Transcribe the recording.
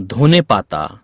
धोने पाता।